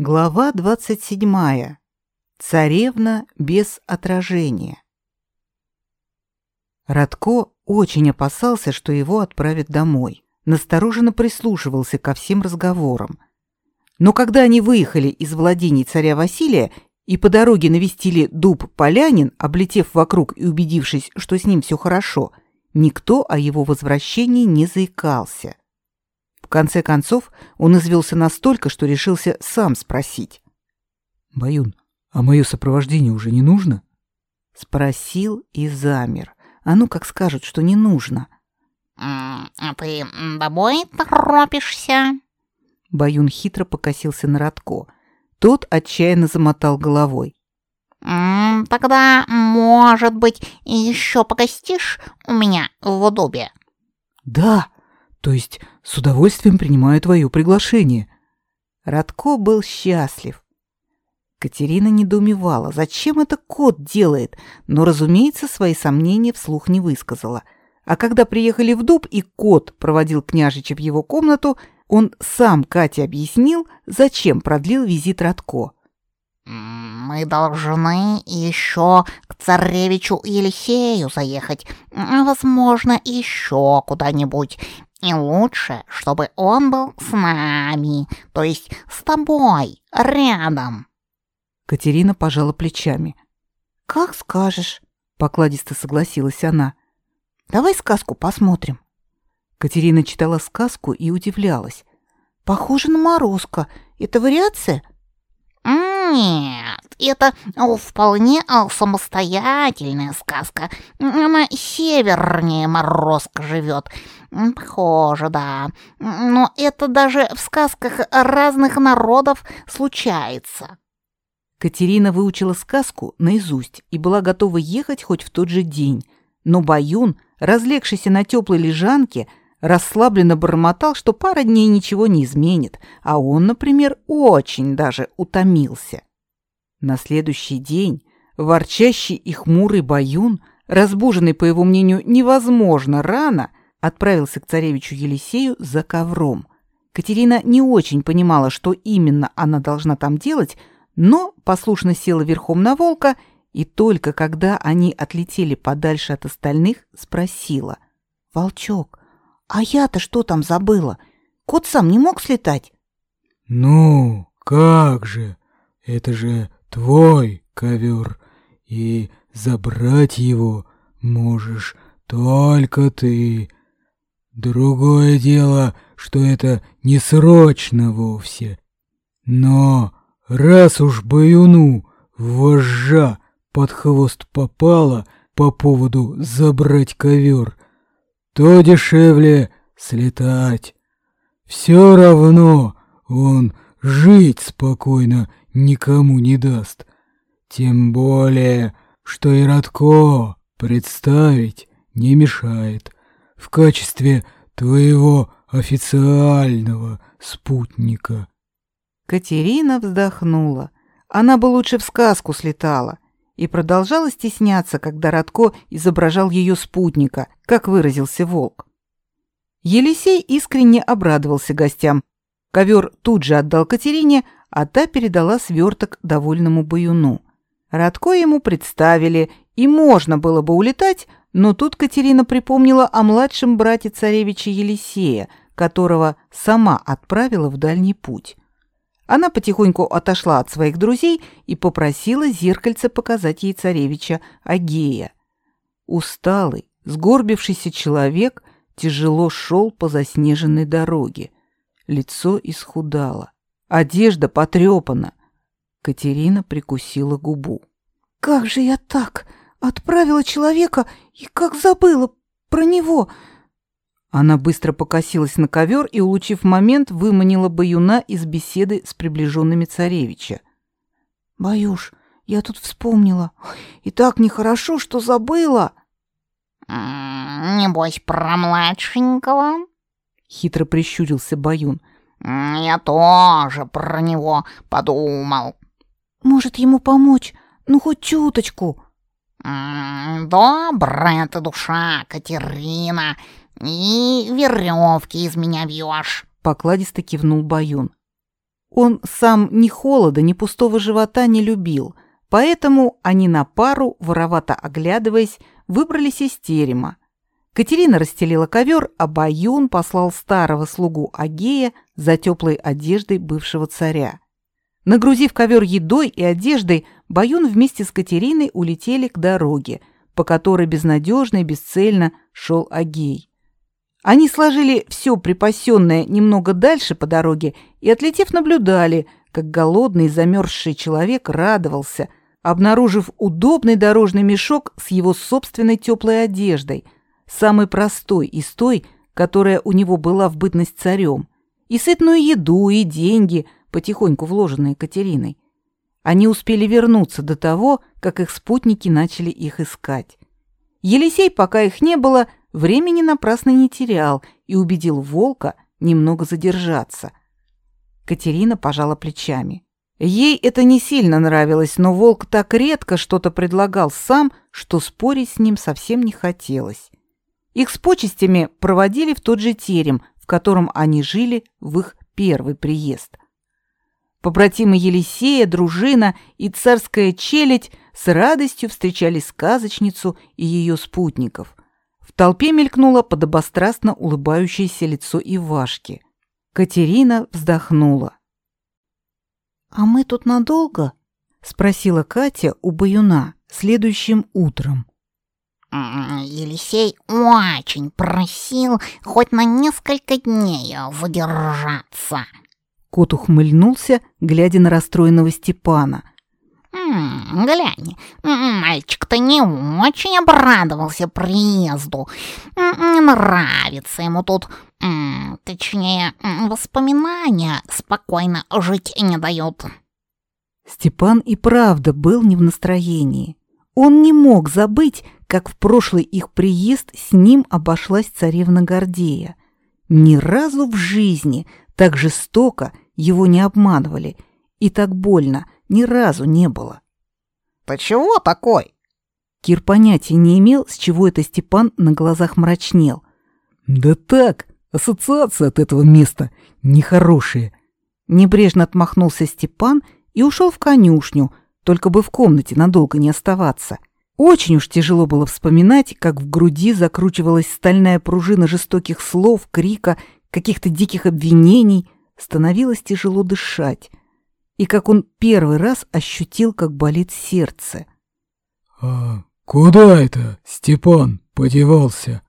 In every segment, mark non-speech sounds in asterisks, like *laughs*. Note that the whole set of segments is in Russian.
Глава 27. Царевна без отражения. Радко очень опасался, что его отправят домой. Настороженно прислушивался ко всем разговорам. Но когда они выехали из владений царя Василия и по дороге навестили дуб Полянин, облетев вокруг и убедившись, что с ним все хорошо, никто о его возвращении не заикался. В конце концов, он извелся настолько, что решился сам спросить. «Баюн, а мое сопровождение уже не нужно?» Спросил и замер. А ну как скажут, что не нужно. «А ты домой торопишься?» Баюн хитро покосился на Радко. Тот отчаянно замотал головой. «Тогда, может быть, еще погостишь у меня в дубе?» «Да!» То есть с удовольствием принимаю твое приглашение. Радко был счастлив. Катерина недоумевала, зачем это кот делает, но, разумеется, свои сомнения вслух не высказала. А когда приехали в дуб и кот проводил княжича в его комнату, он сам Кате объяснил, зачем продлил визит Радко. «Мы должны еще к царевичу Елисею заехать, возможно, еще куда-нибудь. И лучше, чтобы он был с нами, то есть с тобой, рядом. Катерина пожала плечами. Как скажешь, покладисто согласилась она. Давай сказку посмотрим. Катерина читала сказку и удивлялась. Похоже на Морозко. Это вариация? Нет, это вполне самостоятельная сказка. Она севернее Морозка живет. Похоже, да. Но это даже в сказках разных народов случается. Катерина выучила сказку наизусть и была готова ехать хоть в тот же день. Но Баюн, разлегшийся на теплой лежанке, расслабленно бормотал, что пара дней ничего не изменит, а он, например, очень даже утомился. На следующий день ворчащий и хмурый Баюн, разбуженный, по его мнению, невозможно рано, отправился к царевичу Елисею за ковром. Катерина не очень понимала, что именно она должна там делать, но послушно села верхом на волка и только когда они отлетели подальше от остальных, спросила. «Волчок, а я-то что там забыла? Кот сам не мог слетать?» «Ну, как же, это же твой ковер, и забрать его можешь только ты. Другое дело, что это не срочно вовсе. Но раз уж баюну вожжа под хвост попала по поводу забрать ковер, то дешевле слетать. Все равно он жить спокойно никому не даст. Тем более, что и Радко представить не мешает в качестве твоего официального спутника. Катерина вздохнула. Она бы лучше в сказку слетала и продолжала стесняться, когда Радко изображал ее спутника, как выразился волк. Елисей искренне обрадовался гостям. Ковер тут же отдал Катерине, а та передала сверток довольному баюну. Радко ему представили, и можно было бы улетать, но тут Катерина припомнила о младшем брате царевича Елисея, которого сама отправила в дальний путь. Она потихоньку отошла от своих друзей и попросила зеркальце показать ей царевича Агея. Усталый, сгорбившийся человек тяжело шел по заснеженной дороге. Лицо исхудало, одежда потрепана. Катерина прикусила губу. «Как же я так? Отправила человека и как забыла про него!» Она быстро покосилась на ковер и, улучив момент, выманила Баюна из беседы с приближенными царевича. «Баюш, я тут вспомнила. И так нехорошо, что забыла». «Небось, про младшенького?» Хитро прищурился Баюн. «Я тоже про него подумал». «Может, ему помочь? Ну, хоть чуточку?» «Добрая ты душа, Катерина, и веревки из меня вьешь», — покладисто кивнул Баюн. Он сам ни холода, ни пустого живота не любил, поэтому они на пару, воровато оглядываясь, выбрались из терема. Катерина расстелила ковер, а Баюн послал старого слугу Агея за теплой одеждой бывшего царя. Нагрузив ковер едой и одеждой, Баюн вместе с Катериной улетели к дороге, по которой безнадежно и бесцельно шел Агей. Они сложили все припасенное немного дальше по дороге и, отлетев, наблюдали, как голодный замерзший человек радовался, обнаружив удобный дорожный мешок с его собственной теплой одеждой, самой простой из той, которая у него была в бытность царем, и сытную еду, и деньги, потихоньку вложенные Катериной. Они успели вернуться до того, как их спутники начали их искать. Елисей, пока их не было, времени напрасно не терял и убедил волка немного задержаться. Катерина пожала плечами. Ей это не сильно нравилось, но волк так редко что-то предлагал сам, что спорить с ним совсем не хотелось. Их с почестями проводили в тот же терем, в котором они жили в их первый приезд. Побратимы Елисея, дружина и царская челядь с радостью встречали сказочницу и ее спутников. Толпе мелькнуло подобострастно улыбающееся лицо Ивашки. Катерина вздохнула. «А мы тут надолго?» — спросила Катя у Баюна следующим утром. Елисей очень просил хоть на несколько дней задержаться. Кот ухмыльнулся, глядя на расстроенного Степана. «М «Глянь, мальчик-то не очень обрадовался приезду. Не нравится ему тут, точнее, воспоминания спокойно жить не дают». Степан и правда был не в настроении. Он не мог забыть, как в прошлый их приезд с ним обошлась царевна Гордея. Ни разу в жизни так жестоко его не обманывали, и так больно ни разу не было. «Ты чего такой?» Кир понятия не имел, с чего это Степан на глазах мрачнел. «Да так, ассоциация от этого места нехорошая». Небрежно отмахнулся Степан и ушел в конюшню, только бы в комнате надолго не оставаться. Очень уж тяжело было вспоминать, как в груди закручивалась стальная пружина жестоких слов, крика, каких-то диких обвинений. Становилось тяжело дышать. И как он первый раз ощутил, как болит сердце. «А куда это Степан подевался?»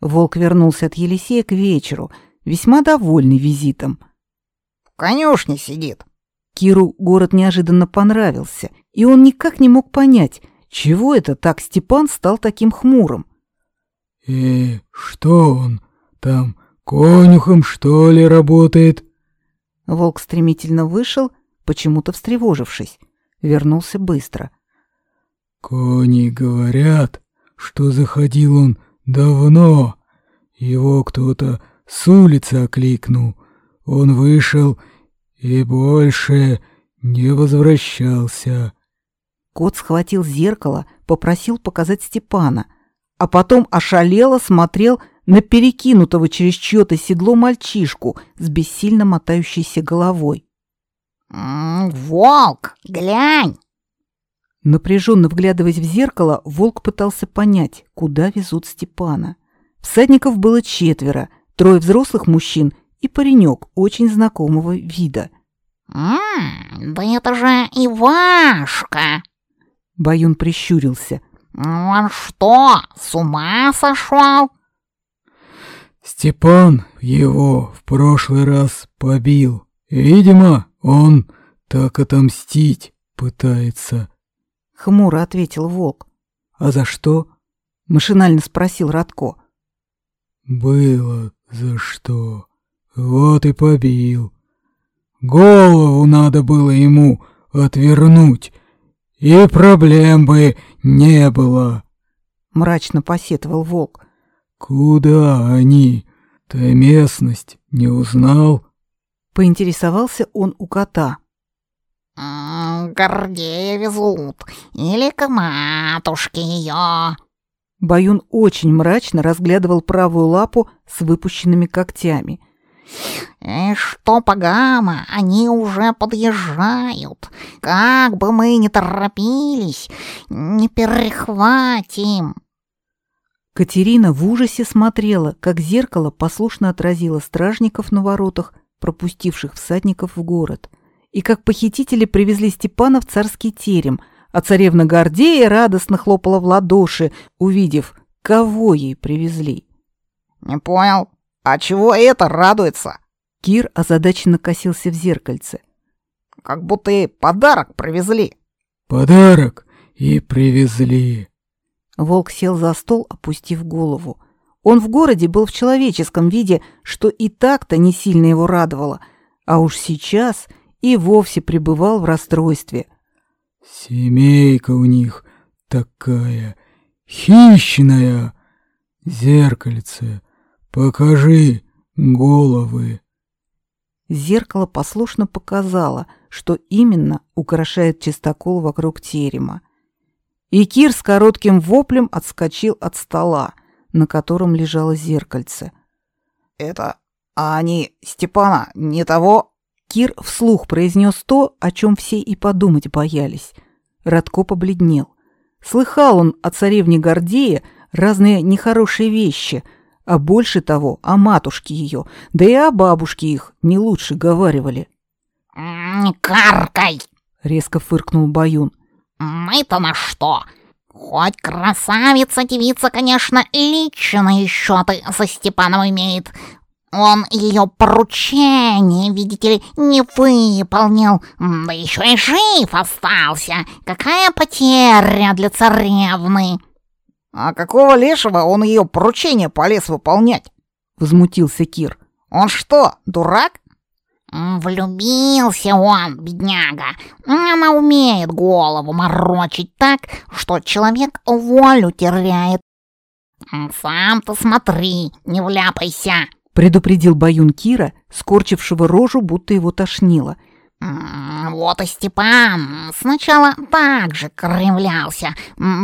Волк вернулся от Елисея к вечеру, весьма довольный визитом. «В конюшне сидит». Киру город неожиданно понравился, и он никак не мог понять, чего это так Степан стал таким хмурым? «И что он там, конюхом, что ли, работает?» Волк стремительно вышел, почему-то встревожившись. Вернулся быстро. «Кони говорят, что заходил он давно. Его кто-то с улицы окликнул. Он вышел и больше не возвращался. Кот схватил зеркало, попросил показать Степана, а потом ошалело смотрел на перекинутого через чье-то седло мальчишку с бессильно мотающейся головой. «М -м, «Волк, глянь!» Напряженно вглядываясь в зеркало, волк пытался понять, куда везут Степана. Всадников было четверо, трое взрослых мужчин и паренек очень знакомого вида. «М -м, «Да это же Ивашка!» Баюн прищурился. «Он что, с ума сошел?» Степан его в прошлый раз побил. Видимо, он так отомстить пытается. Хмуро ответил волк. А за что? Машинально спросил Радко. Было за что. Вот и побил. Голову надо было ему отвернуть, и проблем бы не было. Мрачно посетовал волк. Куда они? Ты местность не узнал? Поинтересовался он у кота. Гордея везут. Или к матушке ее. Баюн очень мрачно разглядывал правую лапу с выпущенными когтями. И что погама, они уже подъезжают. Как бы мы ни торопились, не перехватим. Катерина в ужасе смотрела, как зеркало послушно отразило стражников на воротах, пропустивших всадников в город, и как похитители привезли Степана в царский терем, а царевна Гордея радостно хлопала в ладоши, увидев, кого ей привезли. «Не понял, а чего это радуется?» Кир озадаченно косился в зеркальце. «Как будто ей подарок привезли». «Подарок и привезли», Волк сел за стол, опустив голову. Он в городе был в человеческом виде, что и так-то не сильно его радовало, а уж сейчас и вовсе пребывал в расстройстве. «Семейка у них такая хищная. Зеркальце, покажи головы». Зеркало послушно показало, что именно украшает чистокол вокруг терема и Кир с коротким воплем отскочил от стола, на котором лежало зеркальце. «Это... а они Степана не того?» Кир вслух произнес то, о чем все и подумать боялись. Радко побледнел. Слыхал он о царевне Гордее разные нехорошие вещи, а больше того о матушке ее, да и о бабушке их не лучше говаривали. «Не каркай!» — резко фыркнул Баюн. Мы-то на что? Хоть красавица-девица, конечно, личные счеты со Степаном имеет. Он ее поручение, видите ли, не выполнил, да еще и жив остался. Какая потеря для царевны!» «А какого лешего он ее поручение полез выполнять?» — возмутился Кир. «Он что, дурак?» Влюбился он, бедняга. Она умеет голову морочить так, что человек волю теряет. Сам-то смотри, не вляпайся, предупредил Баюн Кира, скорчившего рожу, будто его тошнило. Вот и Степан сначала так же кривлялся,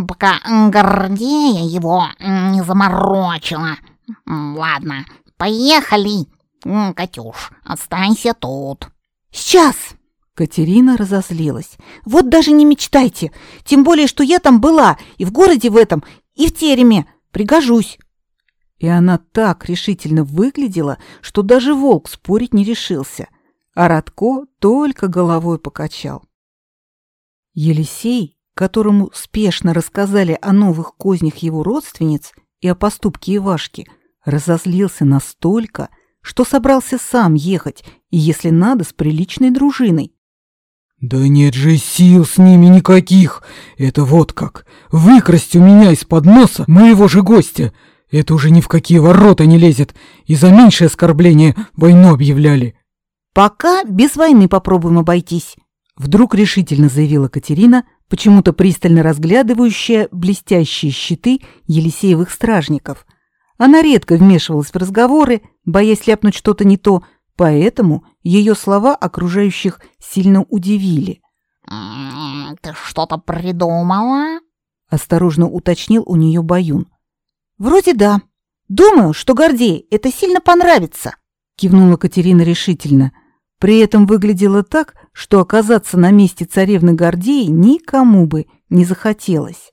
пока Гордея его не заморочила. Ладно, поехали. «Катюш, останься тут». «Сейчас!» Катерина разозлилась. «Вот даже не мечтайте! Тем более, что я там была, и в городе в этом, и в тереме. Пригожусь!» И она так решительно выглядела, что даже волк спорить не решился, а Радко только головой покачал. Елисей, которому спешно рассказали о новых кознях его родственниц и о поступке Ивашки, разозлился настолько, что собрался сам ехать, и если надо, с приличной дружиной. «Да нет же сил с ними никаких! Это вот как! Выкрасть у меня из-под носа моего же гостя! Это уже ни в какие ворота не лезет, и за меньшее оскорбление войну объявляли!» «Пока без войны попробуем обойтись», — вдруг решительно заявила Катерина, почему-то пристально разглядывающая блестящие щиты Елисеевых стражников — она редко вмешивалась в разговоры, боясь ляпнуть что-то не то, поэтому ее слова окружающих сильно удивили. «Ты что-то придумала?» — осторожно уточнил у нее Баюн. «Вроде да. Думаю, что Гордей это сильно понравится», — кивнула Катерина решительно. При этом выглядело так, что оказаться на месте царевны Гордеи никому бы не захотелось.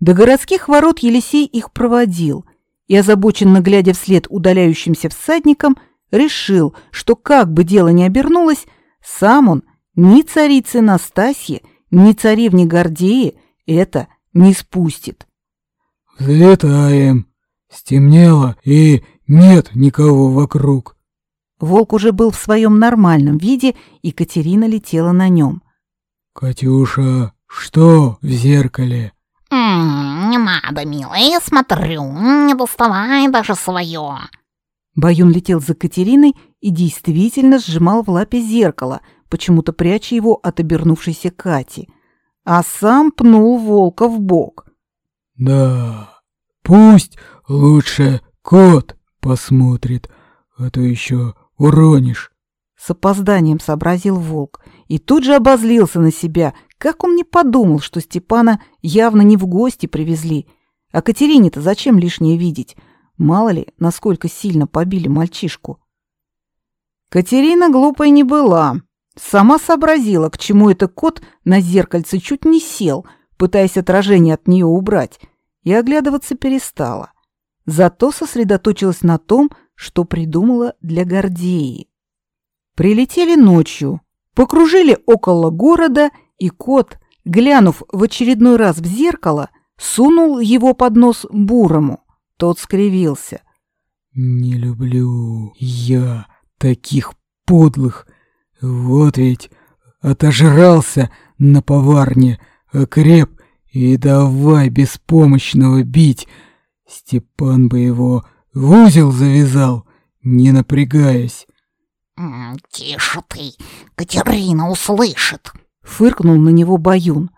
До городских ворот Елисей их проводил, и, озабоченно глядя вслед удаляющимся всадникам, решил, что как бы дело ни обернулось, сам он ни царицы Настасье, ни царевне Гордеи это не спустит. «Взлетаем. Стемнело, и нет никого вокруг». Волк уже был в своем нормальном виде, и Катерина летела на нем. «Катюша, что в зеркале?» «Не надо, милая, я смотрю, не доставай даже свое». Баюн летел за Катериной и действительно сжимал в лапе зеркало, почему-то пряча его от обернувшейся Кати, а сам пнул волка в бок. «Да, пусть лучше кот посмотрит, а то еще уронишь». С опозданием сообразил волк и тут же обозлился на себя, как он не подумал, что Степана явно не в гости привезли. А Катерине-то зачем лишнее видеть? Мало ли, насколько сильно побили мальчишку. Катерина глупой не была. Сама сообразила, к чему этот кот на зеркальце чуть не сел, пытаясь отражение от нее убрать, и оглядываться перестала. Зато сосредоточилась на том, что придумала для Гордеи. Прилетели ночью, покружили около города, и кот, глянув в очередной раз в зеркало, сунул его под нос бурому. Тот скривился. «Не люблю я таких подлых. Вот ведь отожрался на поварне, окреп и давай беспомощного бить. Степан бы его в узел завязал, не напрягаясь. «Тише ты, Катерина услышит!» — фыркнул на него Баюн.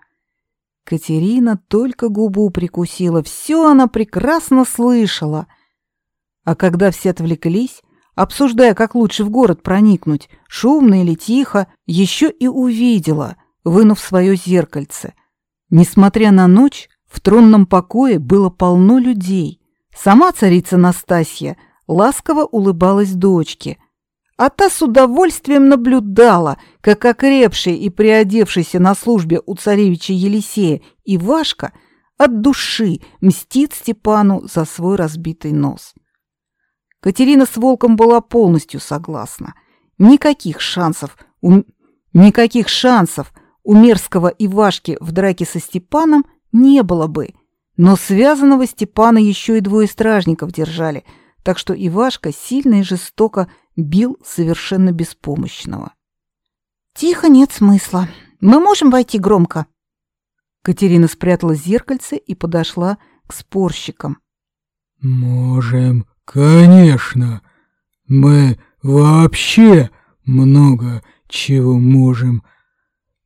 Катерина только губу прикусила, все она прекрасно слышала. А когда все отвлеклись, обсуждая, как лучше в город проникнуть, шумно или тихо, еще и увидела, вынув свое зеркальце. Несмотря на ночь, в тронном покое было полно людей. Сама царица Настасья ласково улыбалась дочке, а та с удовольствием наблюдала, как окрепший и приодевшийся на службе у царевича Елисея Ивашка от души мстит Степану за свой разбитый нос. Катерина с Волком была полностью согласна. Никаких шансов, у... никаких шансов у мерзкого Ивашки в драке со Степаном не было бы. Но связанного Степана еще и двое стражников держали, так что Ивашка сильно и жестоко бил совершенно беспомощного. «Тихо, нет смысла. Мы можем войти громко?» Катерина спрятала зеркальце и подошла к спорщикам. «Можем, конечно. Мы вообще много чего можем.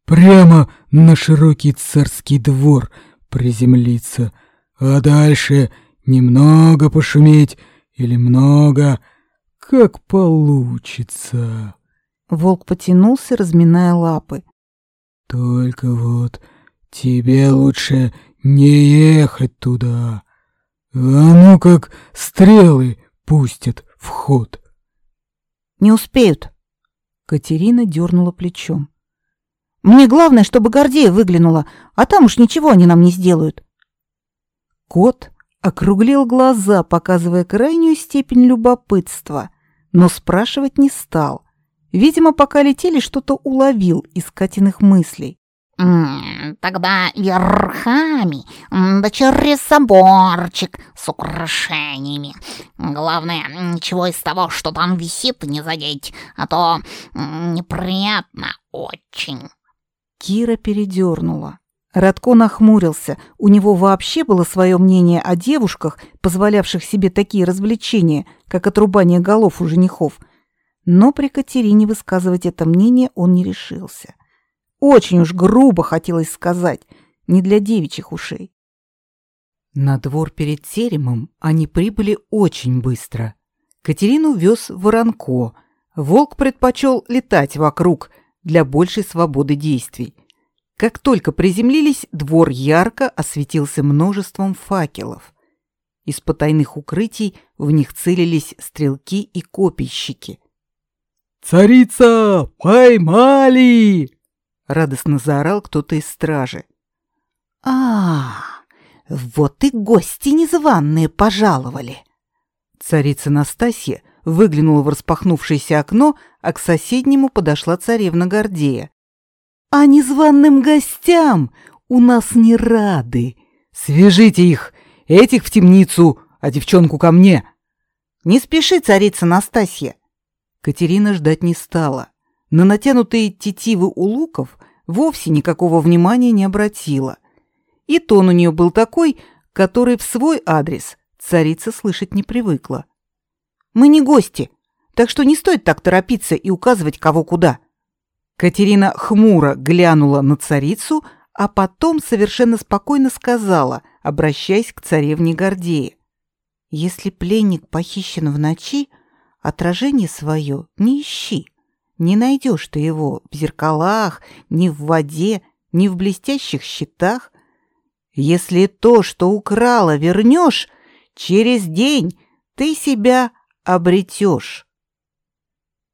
Прямо на широкий царский двор приземлиться, а дальше немного пошуметь или много, как получится. Волк потянулся, разминая лапы. Только вот тебе лучше не ехать туда. А ну как стрелы пустят в ход. Не успеют. Катерина дернула плечом. Мне главное, чтобы Гордея выглянула, а там уж ничего они нам не сделают. Кот округлил глаза, показывая крайнюю степень любопытства, но спрашивать не стал. Видимо, пока летели, что-то уловил из Катиных мыслей. «Тогда верхами, да через соборчик с украшениями. Главное, ничего из того, что там висит, не задеть, а то неприятно очень». Кира передернула. Радко нахмурился. У него вообще было свое мнение о девушках, позволявших себе такие развлечения, как отрубание голов у женихов. Но при Катерине высказывать это мнение он не решился. Очень уж грубо хотелось сказать, не для девичьих ушей. На двор перед теремом они прибыли очень быстро. Катерину вез Воронко. Волк предпочел летать вокруг для большей свободы действий. Как только приземлились, двор ярко осветился множеством факелов. Из потайных укрытий в них целились стрелки и копийщики. «Царица! Поймали!» — радостно заорал кто-то из стражи. а, вот и гости незваные пожаловали!» Царица Настасья выглянула в распахнувшееся окно, а к соседнему подошла царевна Гордея. А незваным гостям у нас не рады. Свяжите их, этих в темницу, а девчонку ко мне. Не спеши, царица Настасья. Катерина ждать не стала. На натянутые тетивы у луков вовсе никакого внимания не обратила. И тон у нее был такой, который в свой адрес царица слышать не привыкла. Мы не гости, так что не стоит так торопиться и указывать кого куда. Катерина хмуро глянула на царицу, а потом совершенно спокойно сказала, обращаясь к царевне Гордее. «Если пленник похищен в ночи, отражение свое не ищи. Не найдешь ты его в зеркалах, ни в воде, ни в блестящих щитах. Если то, что украла, вернешь, через день ты себя обретешь».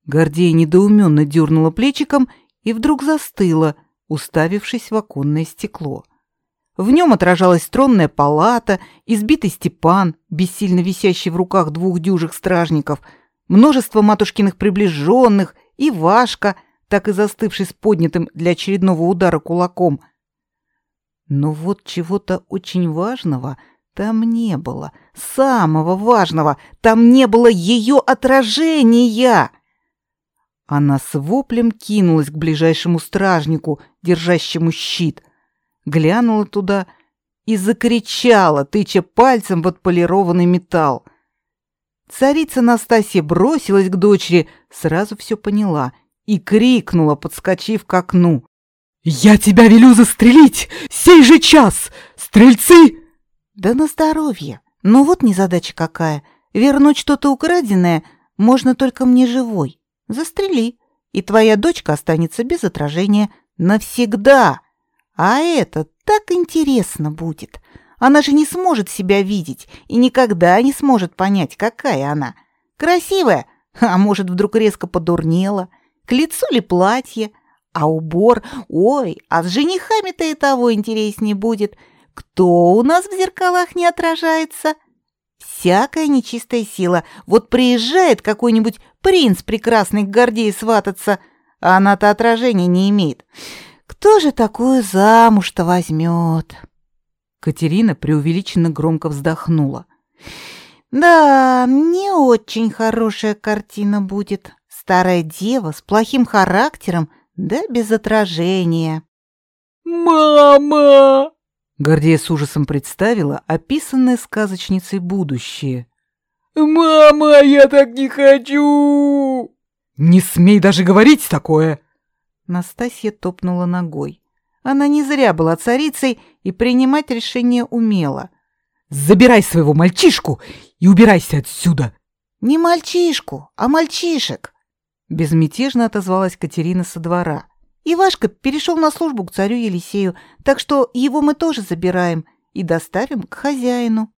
Гордея недоуменно дернула плечиком и вдруг застыла, уставившись в оконное стекло. В нем отражалась тронная палата, избитый Степан, бессильно висящий в руках двух дюжих стражников, множество матушкиных приближенных и Вашка, так и застывший с поднятым для очередного удара кулаком. Но вот чего-то очень важного там не было. Самого важного, там не было ее отражения. Она с воплем кинулась к ближайшему стражнику, держащему щит. Глянула туда и закричала, тыча пальцем в отполированный металл. Царица Настасья бросилась к дочери, сразу все поняла и крикнула, подскочив к окну. «Я тебя велю застрелить! Сей же час! Стрельцы!» «Да на здоровье! Ну вот незадача какая! Вернуть что-то украденное можно только мне живой!» Застрели, и твоя дочка останется без отражения навсегда. А это так интересно будет. Она же не сможет себя видеть и никогда не сможет понять, какая она. Красивая, а может, вдруг резко подурнела. К лицу ли платье, а убор... Ой, а с женихами-то и того интереснее будет. Кто у нас в зеркалах не отражается?» Всякая нечистая сила. Вот приезжает какой-нибудь принц прекрасный к Гордее свататься, а она-то отражения не имеет. Кто же такую замуж-то возьмет? Катерина преувеличенно громко вздохнула. Да, не очень хорошая картина будет. Старая дева с плохим характером, да без отражения. «Мама!» Гордея с ужасом представила описанное сказочницей будущее. «Мама, я так не хочу!» «Не смей даже говорить такое!» Настасья топнула ногой. Она не зря была царицей и принимать решения умела. «Забирай своего мальчишку и убирайся отсюда!» «Не мальчишку, а мальчишек!» Безмятежно отозвалась Катерина со двора. Ивашка перешел на службу к царю Елисею, так что его мы тоже забираем и доставим к хозяину.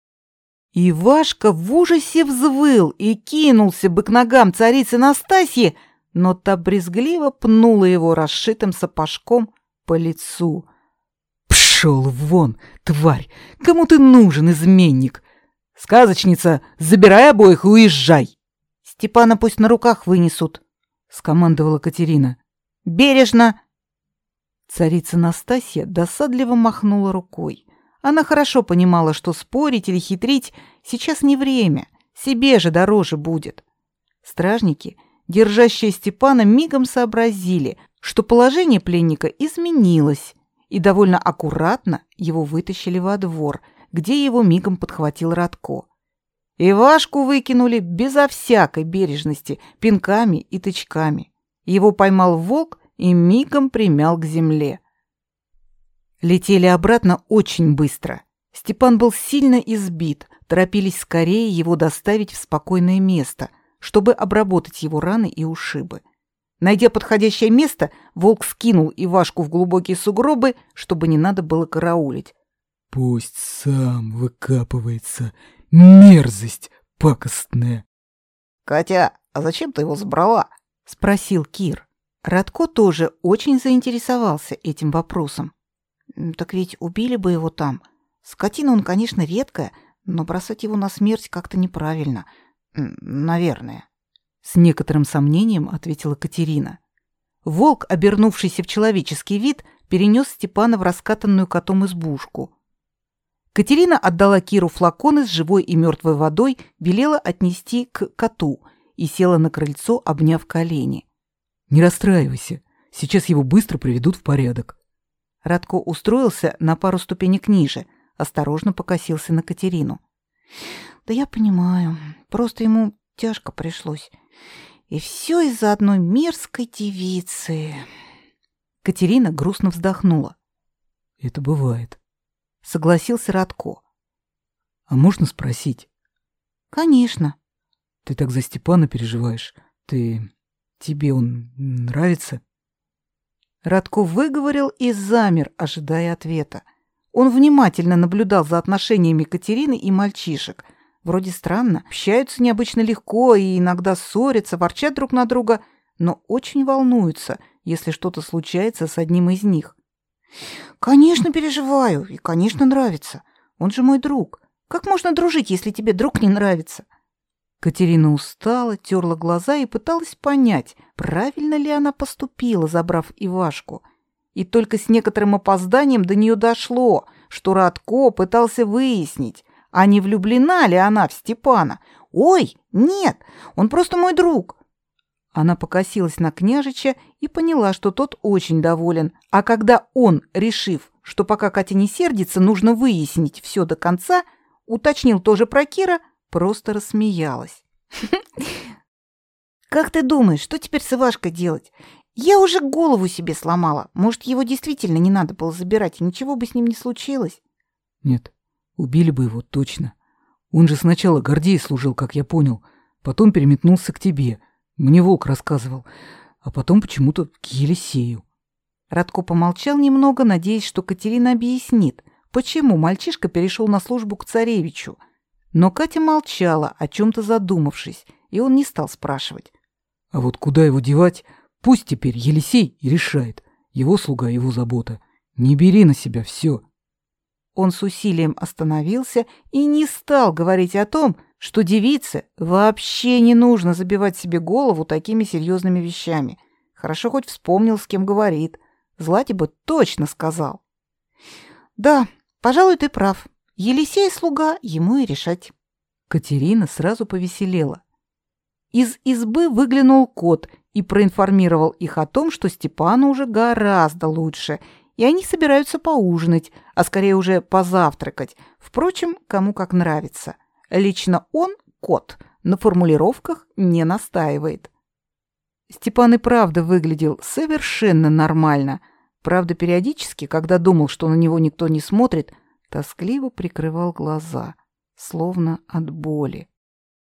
Ивашка в ужасе взвыл и кинулся бы к ногам царицы Настасьи, но та брезгливо пнула его расшитым сапожком по лицу. «Пшел вон, тварь! Кому ты нужен, изменник? Сказочница, забирай обоих и уезжай!» «Степана пусть на руках вынесут», — скомандовала Катерина. Бережно!» Царица Настасья досадливо махнула рукой. Она хорошо понимала, что спорить или хитрить сейчас не время, себе же дороже будет. Стражники, держащие Степана, мигом сообразили, что положение пленника изменилось, и довольно аккуратно его вытащили во двор, где его мигом подхватил Радко. Ивашку выкинули безо всякой бережности, пинками и тычками. Его поймал волк и мигом примял к земле. Летели обратно очень быстро. Степан был сильно избит, торопились скорее его доставить в спокойное место, чтобы обработать его раны и ушибы. Найдя подходящее место, волк скинул Ивашку в глубокие сугробы, чтобы не надо было караулить. «Пусть сам выкапывается, мерзость пакостная!» «Катя, а зачем ты его забрала?» — спросил Кир. Радко тоже очень заинтересовался этим вопросом. «Так ведь убили бы его там. Скотина он, конечно, редкая, но бросать его на смерть как-то неправильно. Наверное». С некоторым сомнением ответила Катерина. Волк, обернувшийся в человеческий вид, перенес Степана в раскатанную котом избушку. Катерина отдала Киру флаконы с живой и мертвой водой, велела отнести к коту — и села на крыльцо, обняв колени. «Не расстраивайся, сейчас его быстро приведут в порядок». Радко устроился на пару ступенек ниже, осторожно покосился на Катерину. «Да я понимаю, просто ему тяжко пришлось. И все из-за одной мерзкой девицы». Катерина грустно вздохнула. «Это бывает», — согласился Радко. «А можно спросить?» «Конечно», ты так за Степана переживаешь. Ты... Тебе он нравится?» Радко выговорил и замер, ожидая ответа. Он внимательно наблюдал за отношениями Катерины и мальчишек. Вроде странно, общаются необычно легко и иногда ссорятся, ворчат друг на друга, но очень волнуются, если что-то случается с одним из них. Конечно, переживаю, и, конечно, нравится. Он же мой друг. Как можно дружить, если тебе друг не нравится? Катерина устала, терла глаза и пыталась понять, правильно ли она поступила, забрав Ивашку. И только с некоторым опозданием до нее дошло, что Радко пытался выяснить, а не влюблена ли она в Степана. «Ой, нет, он просто мой друг. Она покосилась на княжича и поняла, что тот очень доволен. А когда он, решив, что пока Катя не сердится, нужно выяснить все до конца, уточнил тоже про Кира, просто рассмеялась. *laughs* «Как ты думаешь, что теперь с Ивашкой делать? Я уже голову себе сломала. Может, его действительно не надо было забирать, и ничего бы с ним не случилось?» «Нет, убили бы его точно. Он же сначала Гордей служил, как я понял, потом переметнулся к тебе, мне волк рассказывал, а потом почему-то к Елисею. Радко помолчал немного, надеясь, что Катерина объяснит, почему мальчишка перешел на службу к царевичу. Но Катя молчала, о чем-то задумавшись, и он не стал спрашивать. А вот куда его девать, пусть теперь Елисей и решает. Его слуга, его забота. Не бери на себя все. Он с усилием остановился и не стал говорить о том, что девице вообще не нужно забивать себе голову такими серьезными вещами. Хорошо хоть вспомнил, с кем говорит. Злате бы точно сказал. Да, пожалуй, ты прав. Елисей слуга, ему и решать. Катерина сразу повеселела. Из избы выглянул кот и проинформировал их о том, что Степану уже гораздо лучше, и они собираются поужинать, а скорее уже позавтракать. Впрочем, кому как нравится. — Лично он, кот, на формулировках не настаивает. Степан и правда выглядел совершенно нормально. Правда, периодически, когда думал, что на него никто не смотрит, тоскливо прикрывал глаза, словно от боли.